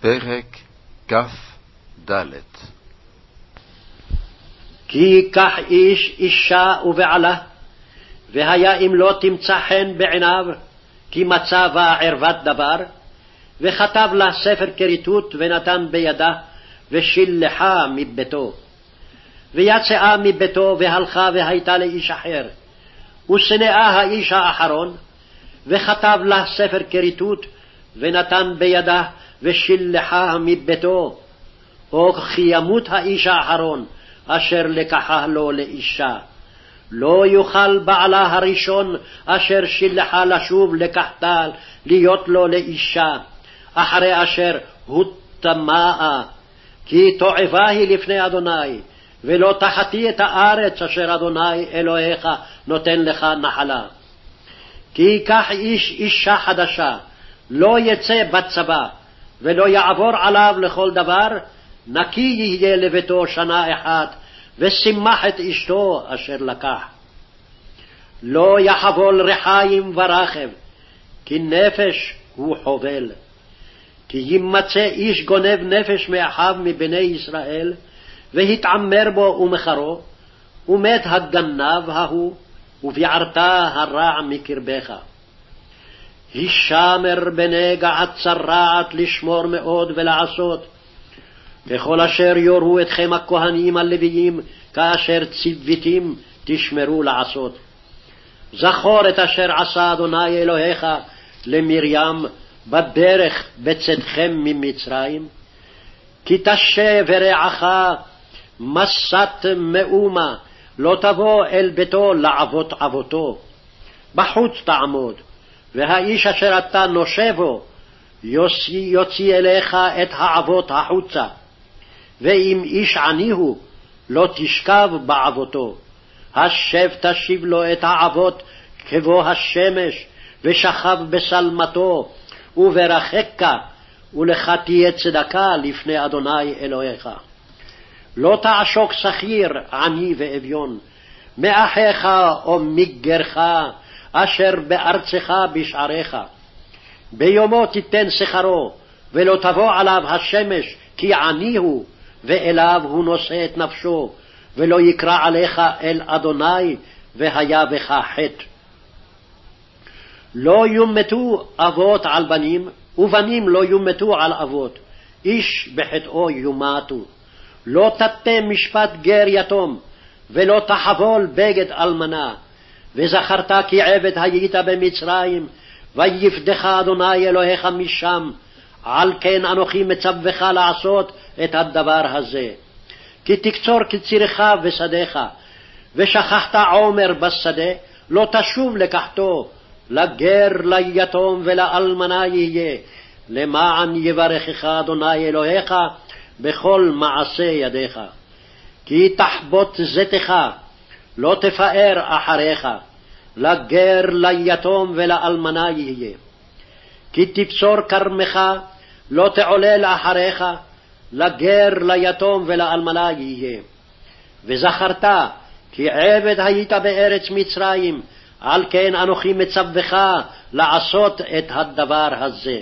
פרק כ"ד כי ייקח איש אישה ובעלה, והיה אם לא תמצא חן בעיניו, כי מצא בה ערוות דבר, וכתב לה ספר כריתות ונתן בידה, ושילחה מביתו. ויצאה מביתו והלכה והייתה לאיש אחר, ושנאה האיש האחרון, וכתב לה ספר כריתות, ונתן בידה, ושילחה מביתו, או כי ימות האיש האחרון, אשר לקחה לו לאישה. לא יוכל בעלה הראשון, אשר שילחה לשוב לקחתה, להיות לו לאישה, אחרי אשר הוטמאה, כי תועבה היא לפני אדוני, ולא תחתי את הארץ אשר אדוני אלוהיך נותן לך נחלה. כי ייקח איש אישה חדשה, לא יצא בצבא, ולא יעבור עליו לכל דבר, נקי יהיה לביתו שנה אחת, ושימח את אשתו אשר לקח. לא יחבול רחיים ורחב, כי נפש הוא חובל. כי יימצא איש גונב נפש מאחיו מבני ישראל, והתעמר בו ומחרו, ומת הגנב ההוא, וביערת הרע מקרבך. הישמר בנגע הצרעת לשמור מאוד ולעשות. וכל אשר יורו אתכם הכהנים הלוויים, כאשר ציוויתים תשמרו לעשות. זכור את אשר עשה אדוני אלוהיך למרים בדרך בצאתכם ממצרים, כי תשה ורעך מסת מאומה, לא תבוא אל ביתו לעבוד עבותו. בחוץ תעמוד, והאיש אשר אתה נושה בו, יוציא, אליך את העבות החוצה. ואם איש עני הוא, לא תשכב בעבותו. השב תשיב לו את העבות כבוא השמש, ושכב בשלמתו, וברחקה, ולך תהיה צדקה לפני אדוני אלוהיך. לא תעשוק שכיר, עני ואביון, מאחיך או מגרך, אשר בארצך בשעריך. ביומו תיתן שכרו, ולא תבוא עליו השמש, כי עני הוא, ואליו הוא נושא את נפשו, ולא יקרא עליך אל אדוני, והיה בך חטא. לא יומתו אבות על בנים, ובנים לא יומתו על אבות, איש בחטאו יומתו. לא תטה משפט גר יתום, ולא תחבול בגד אלמנה. וזכרת כי עבד היית במצרים, ויפדך אדוני אלוהיך משם, על כן אנוכי מצווך לעשות את הדבר הזה. כי תקצור קצירך ושדיך, ושכחת עומר בשדה, לא תשוב לקחתו, לגר, ליתום ולאלמנה יהיה, למען יברכך אדוני אלוהיך בכל מעשה ידיך. כי תחבוט זיתך, לא תפאר אחריך, לגר, ליתום ולאלמנה יהיה. כי תבצור כרמך, לא תעולל אחריך, לגר, ליתום ולאלמנה יהיה. וזכרת כי עבד היית בארץ מצרים, על כן אנוכי מצווך לעשות את הדבר הזה.